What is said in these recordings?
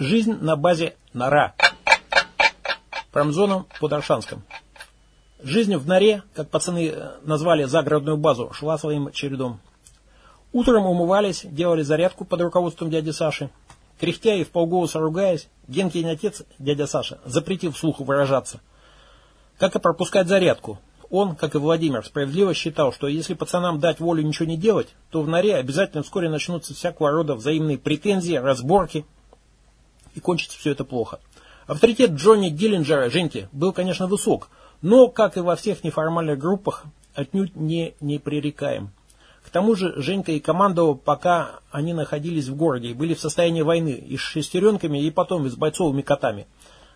Жизнь на базе Нора. Промзоном под Аршанском. Жизнь в норе, как пацаны э, назвали загородную базу, шла своим чередом. Утром умывались, делали зарядку под руководством дяди Саши. Кряхтя и вполголоса ругаясь, Генкин отец, дядя Саша, запретил вслух выражаться. Как и пропускать зарядку. Он, как и Владимир, справедливо считал, что если пацанам дать волю ничего не делать, то в норе обязательно вскоре начнутся всякого рода взаимные претензии, разборки, и кончится все это плохо. Авторитет Джонни Диллинджера, Женьки, был, конечно, высок, но, как и во всех неформальных группах, отнюдь не непререкаем. К тому же Женька и командовал, пока они находились в городе и были в состоянии войны и с шестеренками, и потом и с бойцовыми котами,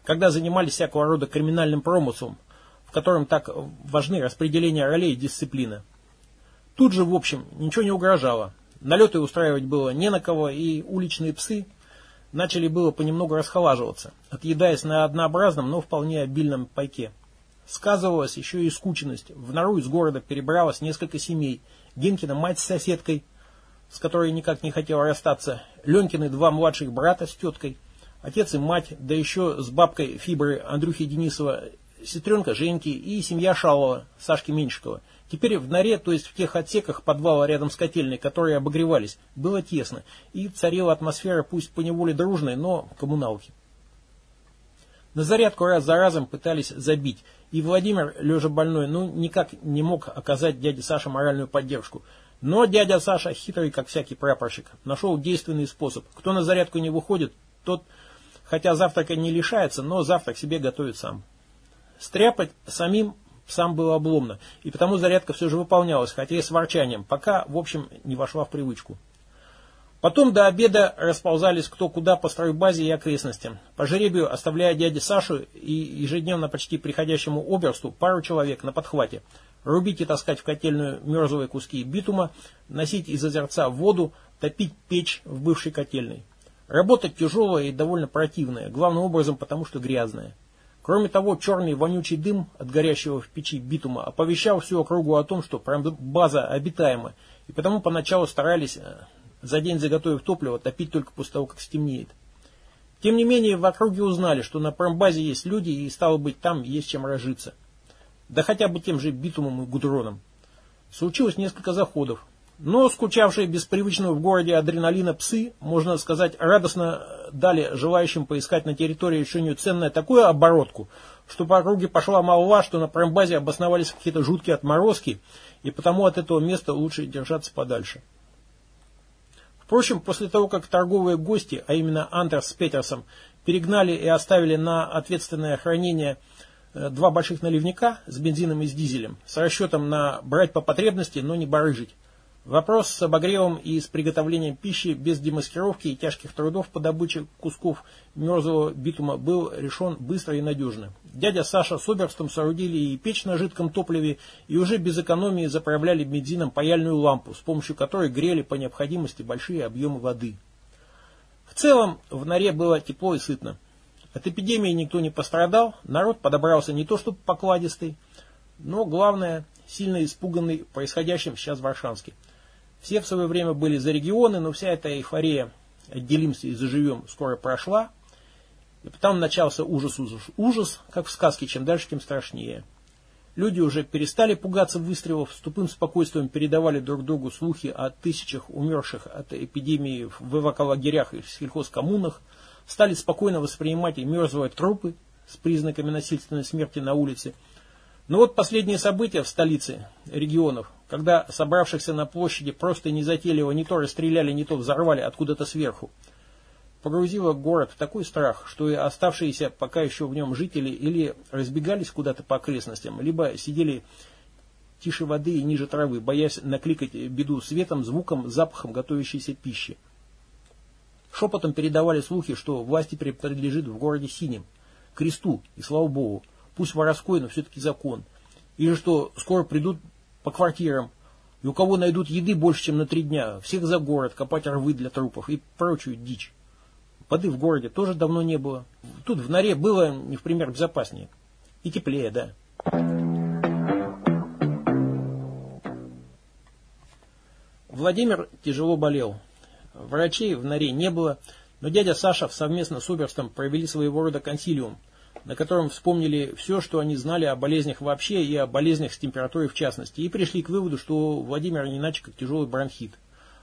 когда занимались всякого рода криминальным промыслом, в котором так важны распределение ролей и дисциплина. Тут же, в общем, ничего не угрожало. Налеты устраивать было не на кого, и уличные псы начали было понемногу расхолаживаться, отъедаясь на однообразном, но вполне обильном пайке. Сказывалась еще и скученность. В нору из города перебралось несколько семей. Генкина мать с соседкой, с которой никак не хотела расстаться. Ленкины два младших брата с теткой. Отец и мать, да еще с бабкой Фибры Андрюхи Денисова, сестренка Женьки и семья Шалова, Сашки Меньшикова – Теперь в норе, то есть в тех отсеках подвала рядом с котельной, которые обогревались, было тесно, и царила атмосфера пусть поневоле дружной, но коммуналки. На зарядку раз за разом пытались забить, и Владимир, лежа больной, ну никак не мог оказать дяде Саше моральную поддержку. Но дядя Саша, хитрый как всякий прапорщик, нашел действенный способ. Кто на зарядку не выходит, тот, хотя завтрака не лишается, но завтрак себе готовит сам. Стряпать самим сам было обломно, и потому зарядка все же выполнялась, хотя и с ворчанием, пока, в общем, не вошла в привычку. Потом до обеда расползались кто куда по стройбазе и окрестностям. По жеребию, оставляя дяде Сашу и ежедневно почти приходящему оберсту пару человек на подхвате. Рубить и таскать в котельную мерзлые куски битума, носить из озерца воду, топить печь в бывшей котельной. Работа тяжелая и довольно противная, главным образом потому, что грязная. Кроме того, черный вонючий дым от горящего в печи битума оповещал всю округу о том, что база обитаема, и потому поначалу старались э, за день заготовив топливо топить только после того, как стемнеет. Тем не менее, в округе узнали, что на промбазе есть люди, и стало быть, там есть чем разжиться. Да хотя бы тем же битумом и гудроном. Случилось несколько заходов. Но скучавшие без привычного в городе адреналина псы, можно сказать, радостно дали желающим поискать на территории решению ценное такую оборотку, что по округе пошла молва, что на промбазе обосновались какие-то жуткие отморозки, и потому от этого места лучше держаться подальше. Впрочем, после того, как торговые гости, а именно Андерс с Петерсом, перегнали и оставили на ответственное хранение э, два больших наливника с бензином и с дизелем, с расчетом на брать по потребности, но не барыжить, Вопрос с обогревом и с приготовлением пищи без демаскировки и тяжких трудов по добыче кусков мерзлого битума был решен быстро и надежно. Дядя Саша с оберстом соорудили и печь на жидком топливе, и уже без экономии заправляли бензином паяльную лампу, с помощью которой грели по необходимости большие объемы воды. В целом в норе было тепло и сытно. От эпидемии никто не пострадал, народ подобрался не то чтобы покладистый, но главное, сильно испуганный происходящим сейчас в Варшанске. Все в свое время были за регионы, но вся эта эйфория «отделимся и заживем» скоро прошла. И потом начался ужас, ужас, ужас, как в сказке, чем дальше, тем страшнее. Люди уже перестали пугаться выстрелов, с тупым спокойствием передавали друг другу слухи о тысячах умерших от эпидемии в эваколагерях и в сельхозкоммунах, стали спокойно воспринимать и мерзлые трупы с признаками насильственной смерти на улице – но вот последние события в столице регионов, когда собравшихся на площади просто незатейливо не то расстреляли, не то взорвали откуда-то сверху, погрузило город в такой страх, что и оставшиеся пока еще в нем жители или разбегались куда-то по окрестностям, либо сидели тише воды и ниже травы, боясь накликать беду светом, звуком, запахом готовящейся пищи. Шепотом передавали слухи, что власти принадлежит в городе Синим, кресту, и слава богу, пусть воровской, но все-таки закон. Или что скоро придут по квартирам, и у кого найдут еды больше, чем на три дня, всех за город, копать рвы для трупов и прочую дичь. Воды в городе тоже давно не было. Тут в норе было, не в пример, безопаснее. И теплее, да. Владимир тяжело болел. Врачей в норе не было, Но дядя Саша совместно с Оберстом провели своего рода консилиум, на котором вспомнили все, что они знали о болезнях вообще и о болезнях с температурой в частности, и пришли к выводу, что Владимир не иначе как тяжелый бронхит,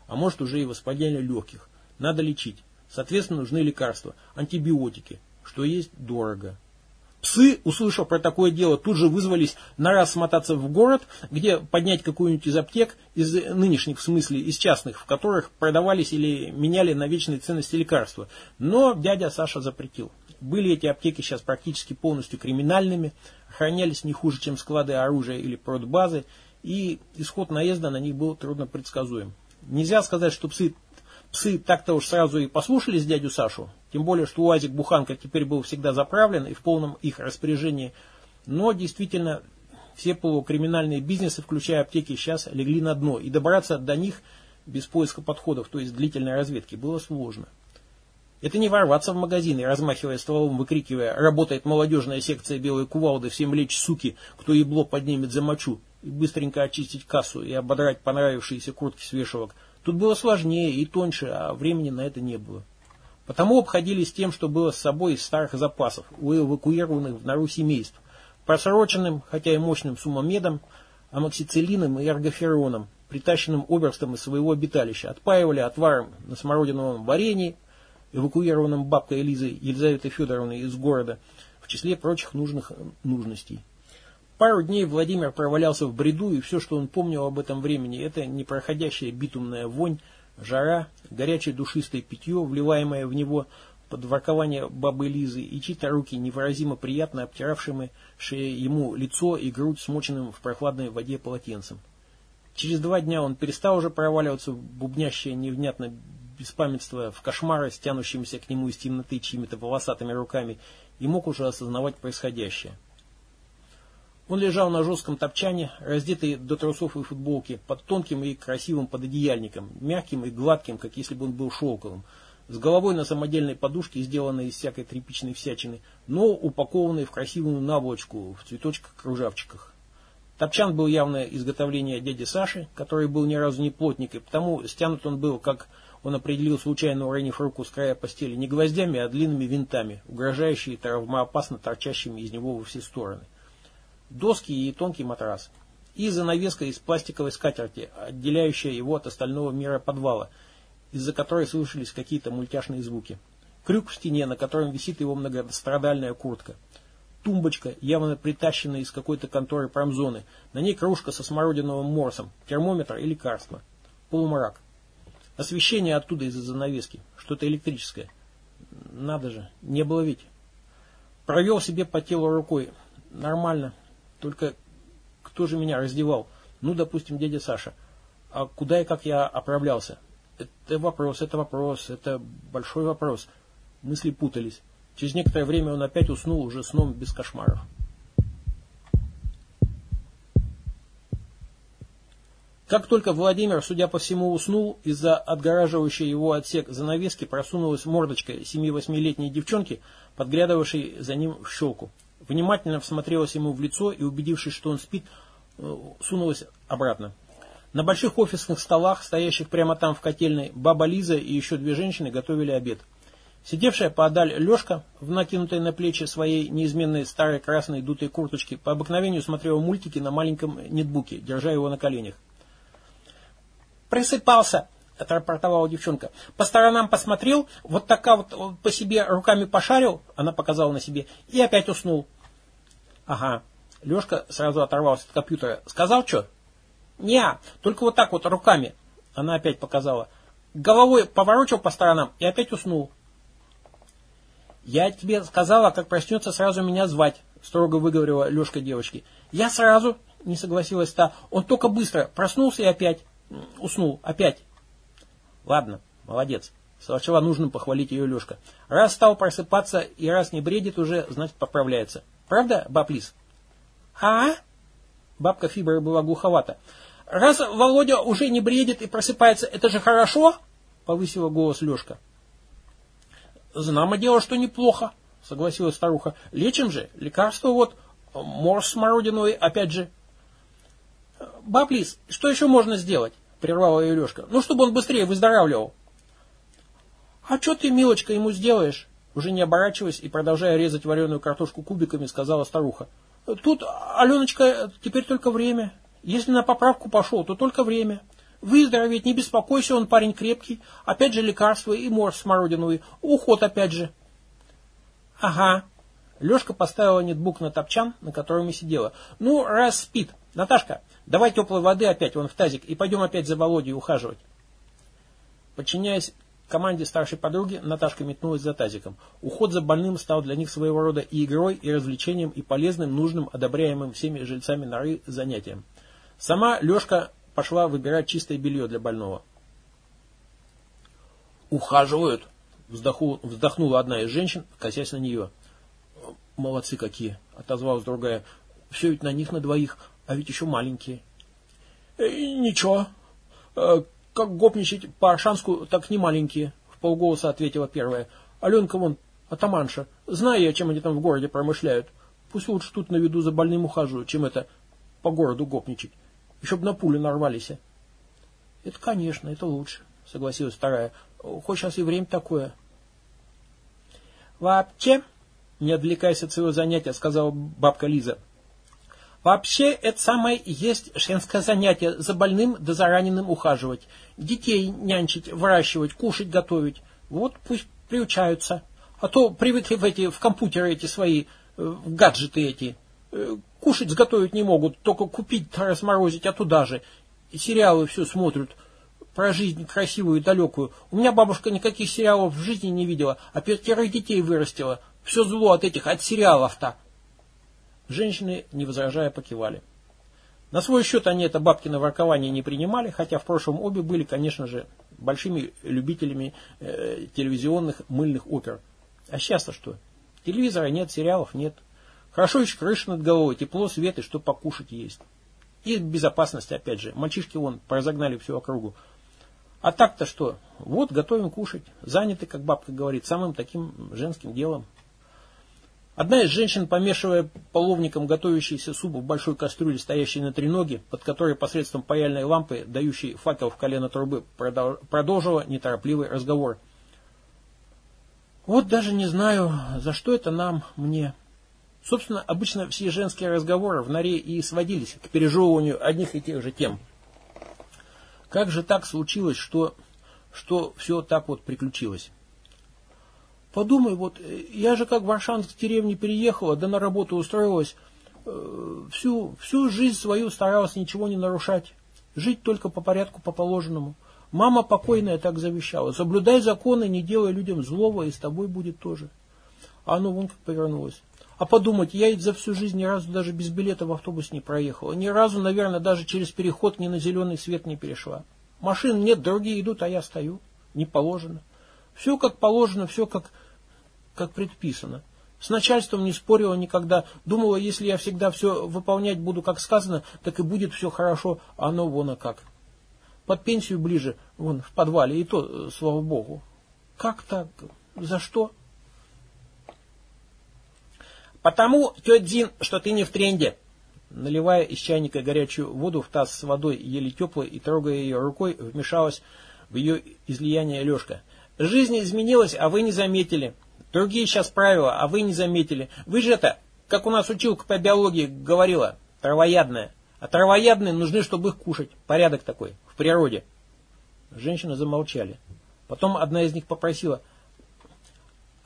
а может уже и воспаление легких. Надо лечить. Соответственно, нужны лекарства, антибиотики, что есть дорого. Псы, услышав про такое дело, тут же вызвались на раз смотаться в город, где поднять какую-нибудь из аптек, из нынешних в смысле, из частных, в которых продавались или меняли на вечные ценности лекарства. Но дядя Саша запретил. Были эти аптеки сейчас практически полностью криминальными, охранялись не хуже, чем склады оружия или продбазы, и исход наезда на них был трудно предсказуем. Нельзя сказать, что псы Псы так-то уж сразу и послушались дядю Сашу, тем более, что УАЗик Буханка теперь был всегда заправлен и в полном их распоряжении. Но действительно, все полукриминальные бизнесы, включая аптеки, сейчас легли на дно, и добраться до них без поиска подходов, то есть длительной разведки, было сложно. Это не ворваться в магазин и, размахивая стволом, выкрикивая «Работает молодежная секция белой кувалды, всем лечь, суки, кто ебло поднимет за мочу!» и быстренько очистить кассу и ободрать понравившиеся куртки с вешалок – Тут было сложнее и тоньше, а времени на это не было. Потому обходились тем, что было с собой из старых запасов, у эвакуированных в нору семейств, просроченным, хотя и мощным сумомедом, амоксициллином и эргофероном, притащенным оберстом из своего обиталища, отпаивали отваром на смородиновом варенье, эвакуированным бабкой Элизой Елизаветой Федоровной из города, в числе прочих нужных нужностей. Пару дней Владимир провалялся в бреду, и все, что он помнил об этом времени, это непроходящая битумная вонь, жара, горячее душистое питье, вливаемое в него под воркование бабы Лизы, и чьи-то руки невыразимо приятно обтиравшими ему лицо и грудь смоченным в прохладной воде полотенцем. Через два дня он перестал уже проваливаться в бубнящее невнятно беспамятство, в кошмары, стянущимся к нему из темноты чьими-то волосатыми руками, и мог уже осознавать происходящее. Он лежал на жестком топчане, раздетый до трусов и футболки, под тонким и красивым пододеяльником, мягким и гладким, как если бы он был шелковым, с головой на самодельной подушке, сделанной из всякой тряпичной всячины, но упакованной в красивую наволочку, в цветочках-кружавчиках. Топчан был явное изготовление дяди Саши, который был ни разу не плотник, и потому стянут он был, как он определил, случайно уронив руку с края постели, не гвоздями, а длинными винтами, угрожающие травмоопасно торчащими из него во все стороны доски и тонкий матрас. И занавеска из пластиковой скатерти, отделяющая его от остального мира подвала, из-за которой слышались какие-то мультяшные звуки. Крюк в стене, на котором висит его многострадальная куртка. Тумбочка, явно притащенная из какой-то конторы промзоны. На ней кружка со смородиновым морсом, термометр и лекарство. Полумрак. Освещение оттуда из-за занавески. Что-то электрическое. Надо же, не было ведь. Провел себе по телу рукой. Нормально. Только кто же меня раздевал? Ну, допустим, дядя Саша. А куда и как я оправлялся? Это вопрос, это вопрос, это большой вопрос. Мысли путались. Через некоторое время он опять уснул уже сном без кошмаров. Как только Владимир, судя по всему, уснул, из-за отгораживающей его отсек занавески просунулась мордочка 7-8-летней девчонки, подглядывавшей за ним в щелку. Внимательно всмотрелась ему в лицо и, убедившись, что он спит, э, сунулась обратно. На больших офисных столах, стоящих прямо там в котельной, баба Лиза и еще две женщины готовили обед. Сидевшая поодаль Лешка, в накинутой на плечи своей неизменной старой красной дутой курточки, по обыкновению смотрела мультики на маленьком нетбуке, держа его на коленях. «Просыпался!» — отрапортовала девчонка. «По сторонам посмотрел, вот такая вот по себе руками пошарил», — она показала на себе, — «и опять уснул». Ага. Лешка сразу оторвался от компьютера. Сказал что? Не, только вот так вот руками. Она опять показала. Головой поворочил по сторонам и опять уснул. Я тебе сказала, как проснется, сразу меня звать, строго выговорила Лешка девочке. Я сразу, не согласилась та. Он только быстро проснулся и опять уснул. Опять. Ладно, молодец. Сочла нужным похвалить ее Лешка. Раз стал просыпаться и раз не бредит уже, значит поправляется. Правда, баб Лис? А? Бабка Фибра была глуховата. Раз Володя уже не бредит и просыпается, это же хорошо? Повысила голос Лешка. Знамо дело, что неплохо, согласилась старуха. Лечим же, лекарство вот, морс смородиной, опять же. Баб Лис, что еще можно сделать? Прервала ее Лешка. Ну, чтобы он быстрее выздоравливал. А что ты, милочка, ему сделаешь? Уже не оборачиваясь и продолжая резать вареную картошку кубиками, сказала старуха. Тут, Аленочка, теперь только время. Если на поправку пошел, то только время. Выздороветь, не беспокойся, он парень крепкий. Опять же лекарства и морс смородиновый. Уход опять же. Ага. Лешка поставила нетбук на топчан, на котором и сидела. Ну, раз спит. Наташка, давай теплой воды опять вон в тазик и пойдем опять за Володей ухаживать. Подчиняясь команде старшей подруги, Наташка метнулась за тазиком. Уход за больным стал для них своего рода и игрой, и развлечением, и полезным, нужным, одобряемым всеми жильцами норы занятием. Сама Лешка пошла выбирать чистое белье для больного. «Ухаживают!» – вздохнула одна из женщин, косясь на нее. «Молодцы какие!» – отозвалась другая. «Все ведь на них на двоих, а ведь еще маленькие». «Э, «Ничего. Э, как гопничать по Аршанску, так не маленькие», – в полголоса ответила первая. «Аленка вон, атаманша. Знаю я, чем они там в городе промышляют. Пусть лучше тут на виду за больным ухаживают, чем это по городу гопничать. Еще бы на пулю нарвались. Это, конечно, это лучше, согласилась вторая. Хоть сейчас и время такое. Вообще, не отвлекаясь от своего занятия, сказала бабка Лиза. Вообще, это самое есть женское занятие. За больным да за раненым ухаживать. Детей нянчить, выращивать, кушать готовить. Вот пусть приучаются. А то привыкли в эти, в компьютеры эти свои, э, в гаджеты эти. Э, Кушать сготовить не могут, только купить, разморозить, а туда же. И сериалы все смотрят про жизнь красивую и далекую. У меня бабушка никаких сериалов в жизни не видела, а пятерых детей вырастила. Все зло от этих, от сериалов-то. Женщины, не возражая, покивали. На свой счет они это бабкино воркование не принимали, хотя в прошлом обе были, конечно же, большими любителями э, телевизионных мыльных опер. А сейчас-то что? Телевизора нет, сериалов нет. Хорошо еще крыша над головой, тепло, свет и что покушать есть. И безопасность, опять же. Мальчишки вон разогнали всю округу. А так-то что? Вот, готовим кушать. Заняты, как бабка говорит, самым таким женским делом. Одна из женщин, помешивая половником готовящийся суп в большой кастрюле, стоящей на треноге, под которой посредством паяльной лампы, дающей факел в колено трубы, продолжила неторопливый разговор. Вот даже не знаю, за что это нам, мне. Собственно, обычно все женские разговоры в норе и сводились к пережевыванию одних и тех же тем. Как же так случилось, что, что все так вот приключилось? Подумай, вот я же как в Варшанск деревне переехала, да на работу устроилась, э, всю, всю жизнь свою старалась ничего не нарушать, жить только по порядку, по положенному. Мама покойная так завещала, соблюдай законы, не делай людям злого, и с тобой будет тоже. А оно вон как повернулось. А подумать, я ведь за всю жизнь ни разу даже без билета в автобус не проехала. Ни разу, наверное, даже через переход ни на зеленый свет не перешла. Машин нет, другие идут, а я стою. Не положено. Все как положено, все как, как предписано. С начальством не спорила никогда. Думала, если я всегда все выполнять буду, как сказано, так и будет все хорошо, а оно вон а как. Под пенсию ближе, вон, в подвале, и то, слава богу. Как так? За что? Потому, тетя Дин, что ты не в тренде. Наливая из чайника горячую воду в таз с водой, еле теплой, и трогая ее рукой, вмешалась в ее излияние Лешка. Жизнь изменилась, а вы не заметили. Другие сейчас правила, а вы не заметили. Вы же это, как у нас училка по биологии говорила, травоядная. А травоядные нужны, чтобы их кушать. Порядок такой, в природе. Женщины замолчали. Потом одна из них попросила,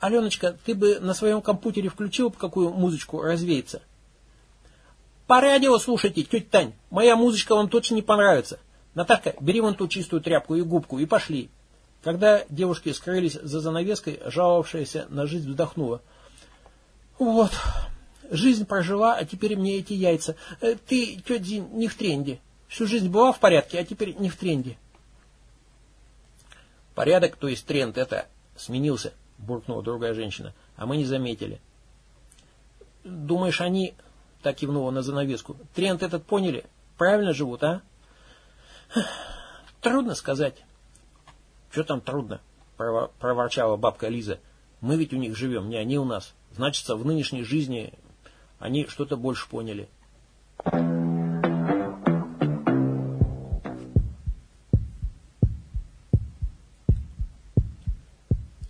Аленочка, ты бы на своем компьютере включил какую музычку развеяться? По радио слушайте, тетя Тань, моя музычка вам точно не понравится. Натаха, бери вон ту чистую тряпку и губку и пошли. Когда девушки скрылись за занавеской, жаловавшаяся на жизнь вздохнула. Вот, жизнь прожила, а теперь мне эти яйца. Э, ты, тетя Дин, не в тренде. Всю жизнь была в порядке, а теперь не в тренде. Порядок, то есть тренд, это сменился буркнула другая женщина. А мы не заметили. Думаешь, они, так кивнула на занавеску, тренд этот поняли? Правильно живут, а? Трудно сказать. Что там трудно? Проворчала бабка Лиза. Мы ведь у них живем, не они у нас. Значится, в нынешней жизни они что-то больше поняли.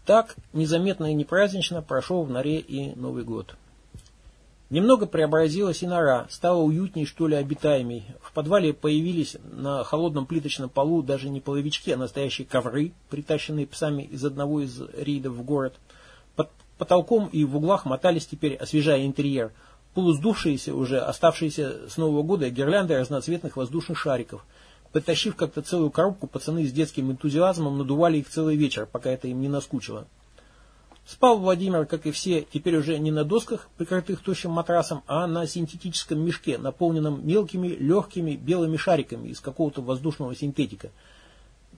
Так, незаметно и непразднично прошел в норе и Новый год. Немного преобразилась и нора, стала уютней, что ли, обитаемей. В подвале появились на холодном плиточном полу даже не половички, а настоящие ковры, притащенные псами из одного из рейдов в город. Под потолком и в углах мотались теперь, освежая интерьер, полуздувшиеся уже, оставшиеся с Нового года гирлянды разноцветных воздушных шариков. Притащив как-то целую коробку, пацаны с детским энтузиазмом надували их целый вечер, пока это им не наскучило. Спал Владимир, как и все, теперь уже не на досках, прикрытых тощим матрасом, а на синтетическом мешке, наполненном мелкими, легкими белыми шариками из какого-то воздушного синтетика.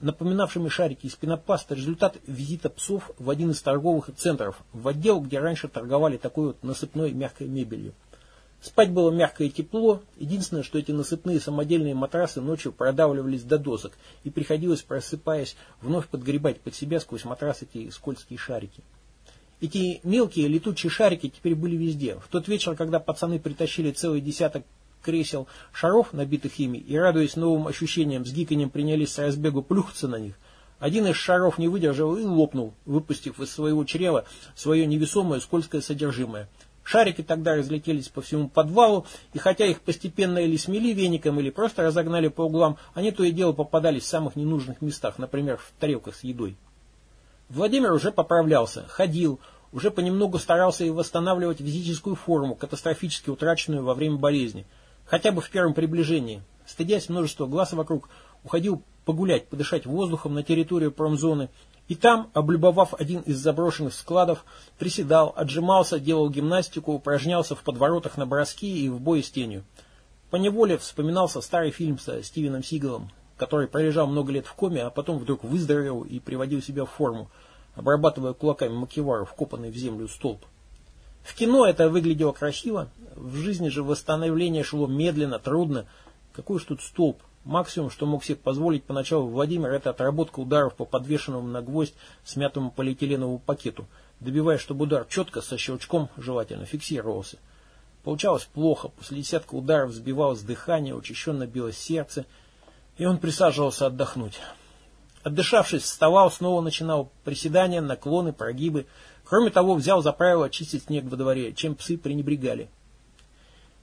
Напоминавшими шарики из пенопласта результат визита псов в один из торговых центров, в отдел, где раньше торговали такой вот насыпной мягкой мебелью. Спать было мягко и тепло. Единственное, что эти насыпные самодельные матрасы ночью продавливались до досок, и приходилось, просыпаясь, вновь подгребать под себя сквозь матрас эти скользкие шарики. Эти мелкие летучие шарики теперь были везде. В тот вечер, когда пацаны притащили целый десяток кресел шаров, набитых ими, и, радуясь новым ощущениям, с гиканьем принялись с разбегу плюхаться на них, один из шаров не выдержал и лопнул, выпустив из своего чрева свое невесомое скользкое содержимое – Шарики тогда разлетелись по всему подвалу, и хотя их постепенно или смели веником, или просто разогнали по углам, они то и дело попадались в самых ненужных местах, например, в тарелках с едой. Владимир уже поправлялся, ходил, уже понемногу старался и восстанавливать физическую форму, катастрофически утраченную во время болезни, хотя бы в первом приближении. Стыдясь множества глаз вокруг, уходил погулять, подышать воздухом на территорию промзоны и там, облюбовав один из заброшенных складов, приседал, отжимался, делал гимнастику, упражнялся в подворотах на броски и в бой с тенью. По неволе вспоминался старый фильм со Стивеном Сигалом, который пролежал много лет в коме, а потом вдруг выздоровел и приводил себя в форму, обрабатывая кулаками макевару, вкопанный в землю столб. В кино это выглядело красиво, в жизни же восстановление шло медленно, трудно. Какой ж тут столб? Максимум, что мог себе позволить поначалу Владимир, это отработка ударов по подвешенному на гвоздь смятому полиэтиленовому пакету, добиваясь, чтобы удар четко, со щелчком желательно, фиксировался. Получалось плохо, после десятка ударов сбивалось дыхание, учащенно билось сердце, и он присаживался отдохнуть. Отдышавшись, вставал, снова начинал приседания, наклоны, прогибы. Кроме того, взял за правило чистить снег во дворе, чем псы пренебрегали.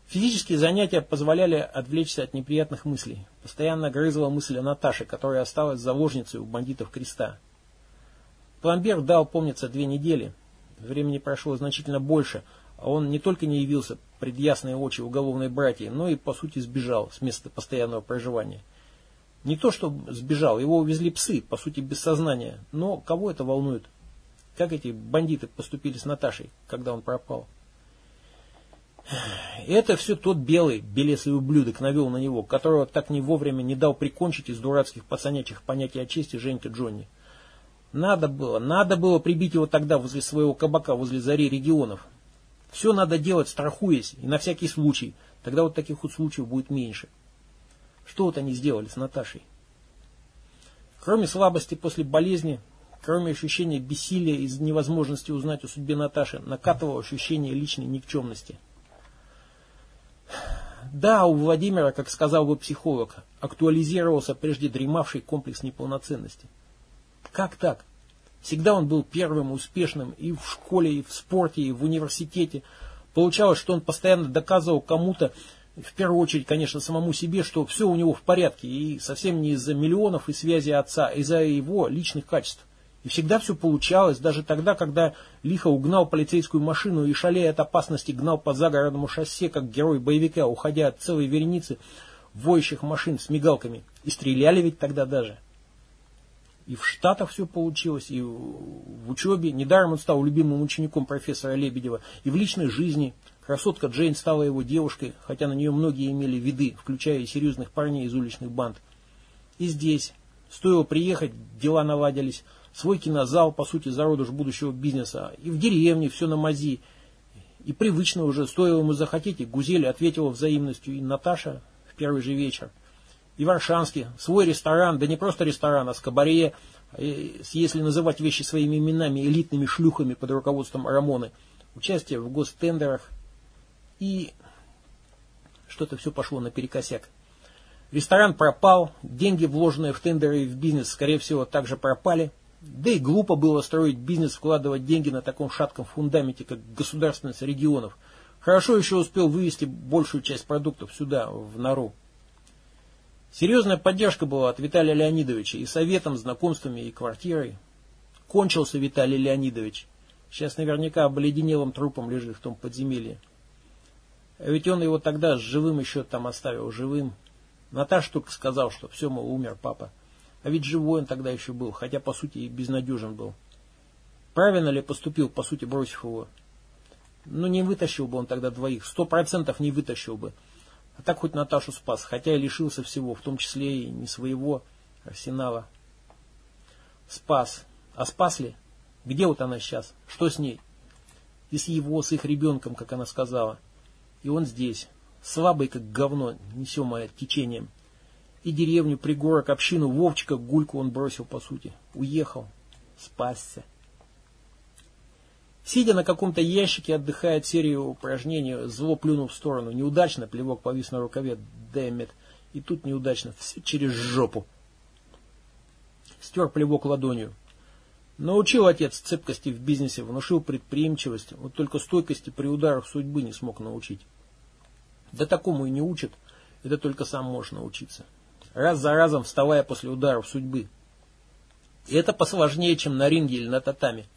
Физические занятия позволяли отвлечься от неприятных мыслей. Постоянно грызла мысль о Наташе, которая осталась заложницей у бандитов креста. Пломбер дал, помнится, две недели. Времени прошло значительно больше, а он не только не явился пред ясные очи уголовной братьи, но и, по сути, сбежал с места постоянного проживания. Не то, что сбежал, его увезли псы, по сути, без сознания. Но кого это волнует? Как эти бандиты поступили с Наташей, когда он пропал? Это все тот белый, белесый ублюдок навел на него, которого так не вовремя не дал прикончить из дурацких пацанячьих понятий о чести Женька Джонни. Надо было, надо было прибить его тогда возле своего кабака, возле зари регионов. Все надо делать, страхуясь, и на всякий случай. Тогда вот таких вот случаев будет меньше. Что вот они сделали с Наташей? Кроме слабости после болезни, кроме ощущения бессилия из невозможности узнать о судьбе Наташи, накатывало ощущение личной никчемности. Да, у Владимира, как сказал бы психолог, актуализировался прежде дремавший комплекс неполноценности. Как так? Всегда он был первым, успешным и в школе, и в спорте, и в университете. Получалось, что он постоянно доказывал кому-то, в первую очередь, конечно, самому себе, что все у него в порядке, и совсем не из-за миллионов и связи отца, а из-за его личных качеств. И всегда все получалось, даже тогда, когда лихо угнал полицейскую машину и, шалея от опасности, гнал по загородному шоссе, как герой боевика, уходя от целой вереницы воющих машин с мигалками. И стреляли ведь тогда даже. И в Штатах все получилось, и в учебе. Недаром он стал любимым учеником профессора Лебедева. И в личной жизни. Красотка Джейн стала его девушкой, хотя на нее многие имели виды, включая серьезных парней из уличных банд. И здесь. Стоило приехать, дела наладились свой кинозал, по сути, зародыш будущего бизнеса, и в деревне все на мази. И привычно уже, стоило ему захотеть, и Гузель ответила взаимностью, и Наташа в первый же вечер. И в Аршанске свой ресторан, да не просто ресторан, а с кабаре, если называть вещи своими именами, элитными шлюхами под руководством Рамоны, участие в гостендерах, и что-то все пошло наперекосяк. Ресторан пропал, деньги, вложенные в тендеры и в бизнес, скорее всего, также пропали – Да и глупо было строить бизнес, вкладывать деньги на таком шатком фундаменте, как государственность регионов. Хорошо еще успел вывести большую часть продуктов сюда, в нору. Серьезная поддержка была от Виталия Леонидовича и советом, знакомствами и квартирой. Кончился Виталий Леонидович. Сейчас наверняка обледенелым трупом лежит в том подземелье. А ведь он его тогда живым еще там оставил, живым. Наташ только сказал, что все, мол, умер папа. А ведь живой он тогда еще был, хотя, по сути, и безнадежен был. Правильно ли поступил, по сути, бросив его? Ну, не вытащил бы он тогда двоих, сто процентов не вытащил бы. А так хоть Наташу спас, хотя и лишился всего, в том числе и не своего арсенала. Спас. А спас ли? Где вот она сейчас? Что с ней? И с его, с их ребенком, как она сказала. И он здесь, слабый, как говно, несемое течением. И деревню, пригорок, общину, Вовчика, гульку он бросил, по сути. Уехал. Спасся. Сидя на каком-то ящике, отдыхает серию упражнений, зло плюнул в сторону. Неудачно, плевок повис на рукаве, дэмит. И тут неудачно, все через жопу. Стер плевок ладонью. Научил отец цепкости в бизнесе, внушил предприимчивость, вот только стойкости при ударах судьбы не смог научить. Да такому и не учат, это только сам можешь научиться раз за разом вставая после ударов судьбы. И это посложнее, чем на ринге или на татами.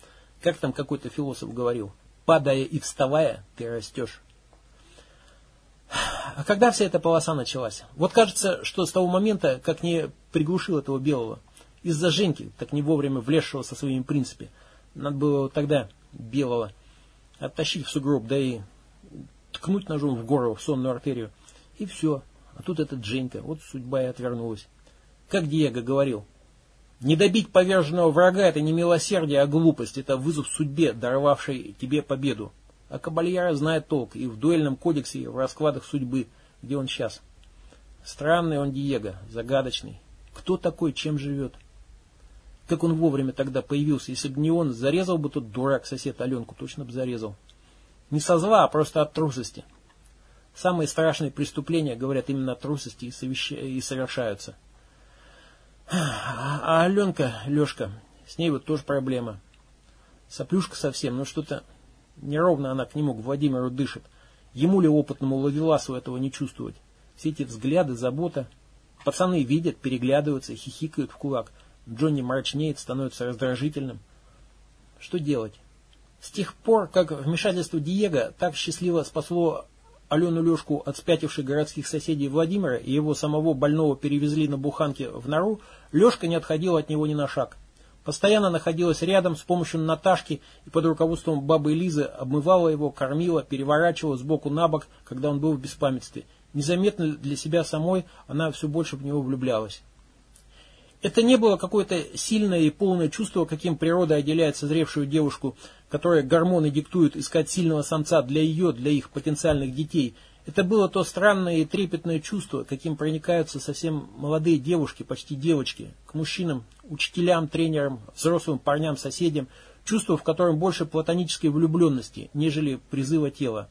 Как там какой-то философ говорил, падая и вставая, ты растешь. А когда вся эта полоса началась? Вот кажется, что с того момента, как не приглушил этого белого, из-за Женьки, так не вовремя влезшего со своими принципами, надо было тогда белого оттащить в сугроб, да и ткнуть ножом в горло, в сонную артерию. И все. А тут этот Женька, вот судьба и отвернулась. Как Диего говорил, не добить поверженного врага это не милосердие, а глупость, это вызов судьбе, даровавшей тебе победу. А Кабальяра знает толк и в дуэльном кодексе, и в раскладах судьбы, где он сейчас. Странный он Диего, загадочный. Кто такой, чем живет? Как он вовремя тогда появился, если бы не он, зарезал бы тот дурак сосед Аленку, точно бы зарезал. Не со зла, а просто от трусости. Самые страшные преступления, говорят, именно от трусости и, совещ... и совершаются. А Аленка, Лешка, с ней вот тоже проблема. Соплюшка совсем, но что-то неровно она к нему, к Владимиру дышит. Ему ли опытному Ловеласу этого не чувствовать? Все эти взгляды, забота. Пацаны видят, переглядываются, хихикают в кулак. Джонни мрачнеет, становится раздражительным. Что делать? С тех пор, как вмешательство Диего так счастливо спасло Алену Лешку от спятивших городских соседей Владимира и его самого больного перевезли на буханке в нору, Лешка не отходила от него ни на шаг. Постоянно находилась рядом с помощью Наташки и под руководством бабы Лизы обмывала его, кормила, переворачивала сбоку на бок, когда он был в беспамятстве. Незаметно для себя самой она все больше в него влюблялась. Это не было какое-то сильное и полное чувство, каким природа отделяет созревшую девушку, которая гормоны диктуют искать сильного самца для ее, для их потенциальных детей. Это было то странное и трепетное чувство, каким проникаются совсем молодые девушки, почти девочки, к мужчинам, учителям, тренерам, взрослым парням, соседям, чувство, в котором больше платонической влюбленности, нежели призыва тела.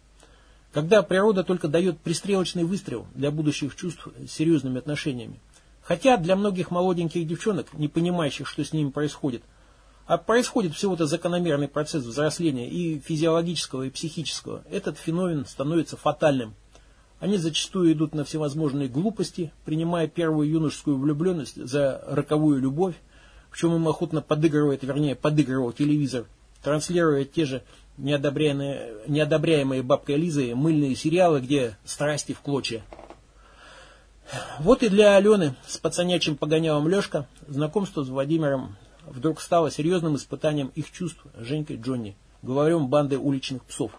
Когда природа только дает пристрелочный выстрел для будущих чувств с серьезными отношениями. Хотя для многих молоденьких девчонок, не понимающих, что с ними происходит, а происходит всего-то закономерный процесс взросления и физиологического, и психического, этот феномен становится фатальным. Они зачастую идут на всевозможные глупости, принимая первую юношескую влюбленность за роковую любовь, в чем им охотно подыгрывает, вернее, подыгрывал телевизор, транслируя те же неодобряемые, неодобряемые бабкой Лизой мыльные сериалы, где страсти в клочья. Вот и для Алены с пацанячим погонялом Лешка знакомство с Владимиром вдруг стало серьезным испытанием их чувств Женькой Джонни, главарем банды уличных псов.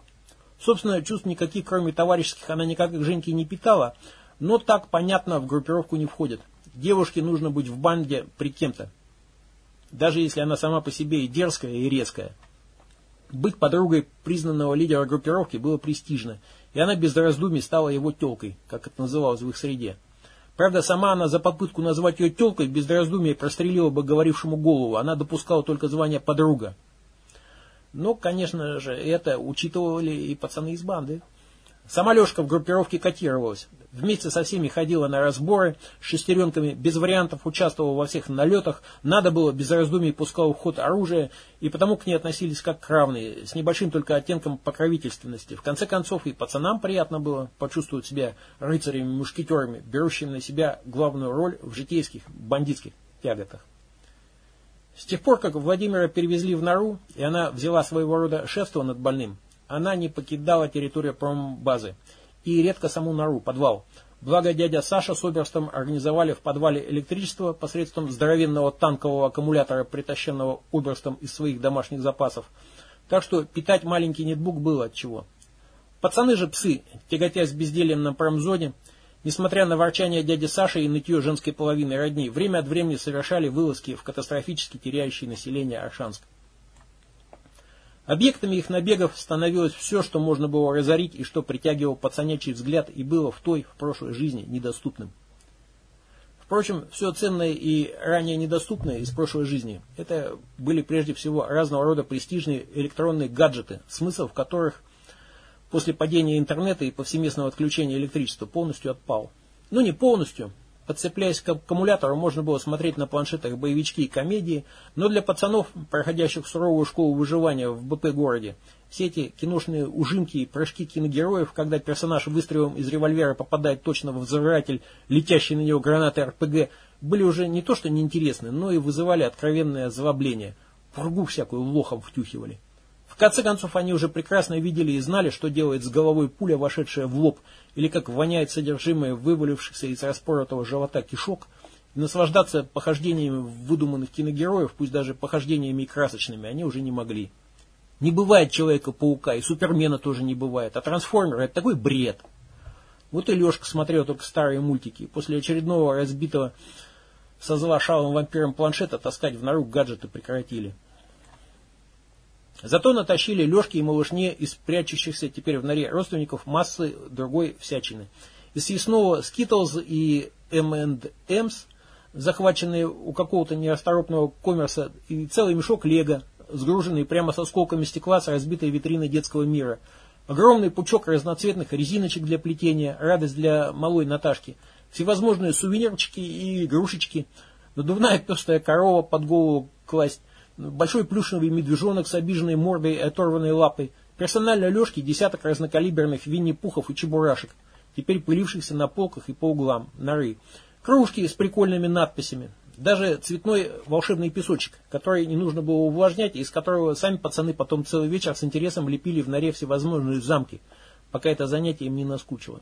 Собственно, чувств никаких, кроме товарищеских, она никак к Женьке не питала, но так, понятно, в группировку не входит. Девушке нужно быть в банде при кем-то, даже если она сама по себе и дерзкая, и резкая. Быть подругой признанного лидера группировки было престижно, и она без раздумий стала его телкой, как это называлось в их среде. Правда, сама она за попытку назвать ее телкой без раздумий прострелила бы говорившему голову. Она допускала только звание подруга. Но, конечно же, это учитывали и пацаны из банды. Сама Лешка в группировке котировалась. Вместе со всеми ходила на разборы, с шестеренками, без вариантов участвовала во всех налетах, надо было без раздумий пускала в ход оружие, и потому к ней относились как к равной, с небольшим только оттенком покровительственности. В конце концов, и пацанам приятно было почувствовать себя рыцарями-мушкетерами, берущими на себя главную роль в житейских бандитских тяготах. С тех пор, как Владимира перевезли в нору, и она взяла своего рода шефство над больным, она не покидала территорию промбазы и редко саму нору, подвал. Благо дядя Саша с Оберстом организовали в подвале электричество посредством здоровенного танкового аккумулятора, притащенного Оберстом из своих домашних запасов. Так что питать маленький нетбук было от чего. Пацаны же псы, тяготясь бездельем на промзоне, несмотря на ворчание дяди Саши и нытье женской половины родни, время от времени совершали вылазки в катастрофически теряющее население Аршанск. Объектами их набегов становилось все, что можно было разорить и что притягивал пацанячий взгляд и было в той, в прошлой жизни недоступным. Впрочем, все ценное и ранее недоступное из прошлой жизни, это были прежде всего разного рода престижные электронные гаджеты, смысл в которых после падения интернета и повсеместного отключения электричества полностью отпал. Ну не полностью, Подцепляясь к аккумулятору, можно было смотреть на планшетах боевички и комедии, но для пацанов, проходящих суровую школу выживания в БП-городе, все эти киношные ужимки и прыжки киногероев, когда персонаж выстрелом из револьвера попадает точно в взрыватель, летящий на него гранаты РПГ, были уже не то что неинтересны, но и вызывали откровенное озлобление. Пургу всякую лохом втюхивали. Конце концов, они уже прекрасно видели и знали, что делает с головой пуля, вошедшая в лоб, или как воняет содержимое вывалившихся из распоротого живота кишок, и наслаждаться похождениями выдуманных киногероев, пусть даже похождениями и красочными, они уже не могли. Не бывает Человека-паука, и Супермена тоже не бывает, а Трансформера это такой бред. Вот и Лешка смотрел только старые мультики, после очередного разбитого со зла шалым вампиром планшета таскать в нору гаджеты прекратили. Зато натащили Лешке и малышне из прячущихся теперь в норе родственников массы другой всячины. Из съестного Skittles и M&M's, захваченные у какого-то нерасторопного коммерса, и целый мешок Лего, сгруженный прямо со осколками стекла с разбитой витриной детского мира. Огромный пучок разноцветных резиночек для плетения, радость для малой Наташки, всевозможные сувенирчики и игрушечки, надувная пестая корова под голову класть, большой плюшевый медвежонок с обиженной мордой и оторванной лапой, персонально Лешки десяток разнокалиберных винни-пухов и чебурашек, теперь пылившихся на полках и по углам, норы, кружки с прикольными надписями, даже цветной волшебный песочек, который не нужно было увлажнять, и из которого сами пацаны потом целый вечер с интересом лепили в норе всевозможные замки, пока это занятие им не наскучило.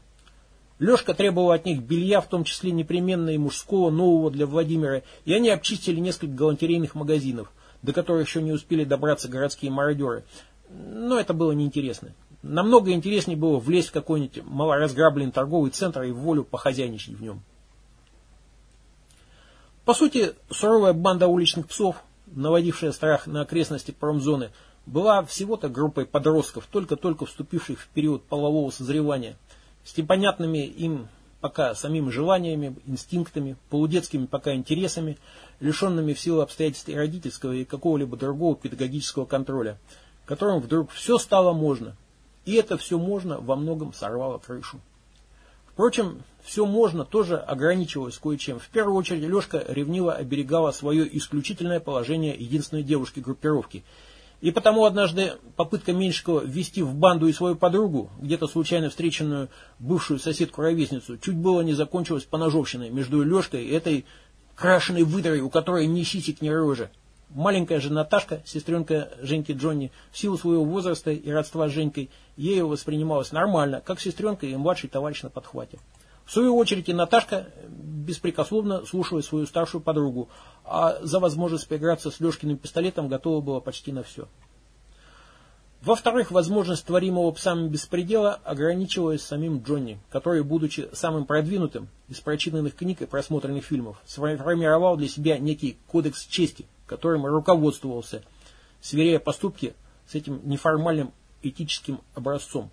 Лешка требовал от них белья, в том числе непременно и мужского, нового для Владимира, и они обчистили несколько галантерейных магазинов – до которых еще не успели добраться городские мародеры. Но это было неинтересно. Намного интереснее было влезть в какой-нибудь малоразграбленный торговый центр и в волю похозяйничать в нем. По сути, суровая банда уличных псов, наводившая страх на окрестности промзоны, была всего-то группой подростков, только-только вступивших в период полового созревания, с непонятными им пока самими желаниями, инстинктами, полудетскими пока интересами, лишенными в силу обстоятельств и родительского и какого-либо другого педагогического контроля, которым вдруг все стало можно. И это все можно во многом сорвало крышу. Впрочем, все можно тоже ограничивалось кое-чем. В первую очередь Лешка ревниво оберегала свое исключительное положение единственной девушки группировки – и потому однажды попытка Меньшикова ввести в банду и свою подругу, где-то случайно встреченную бывшую соседку-ровесницу, чуть было не закончилась поножовщиной между Лешкой и этой крашеной выдрой, у которой ни сисек, ни рожа. Маленькая же Наташка, сестренка Женьки Джонни, в силу своего возраста и родства с Женькой, ею воспринималась нормально, как сестренка и младший товарищ на подхвате. В свою очередь и Наташка беспрекословно слушала свою старшую подругу, а за возможность поиграться с Лешкиным пистолетом готова была почти на все. Во-вторых, возможность творимого псами беспредела ограничивалась самим Джонни, который, будучи самым продвинутым из прочитанных книг и просмотренных фильмов, сформировал для себя некий кодекс чести, которым руководствовался, сверяя поступки с этим неформальным этическим образцом.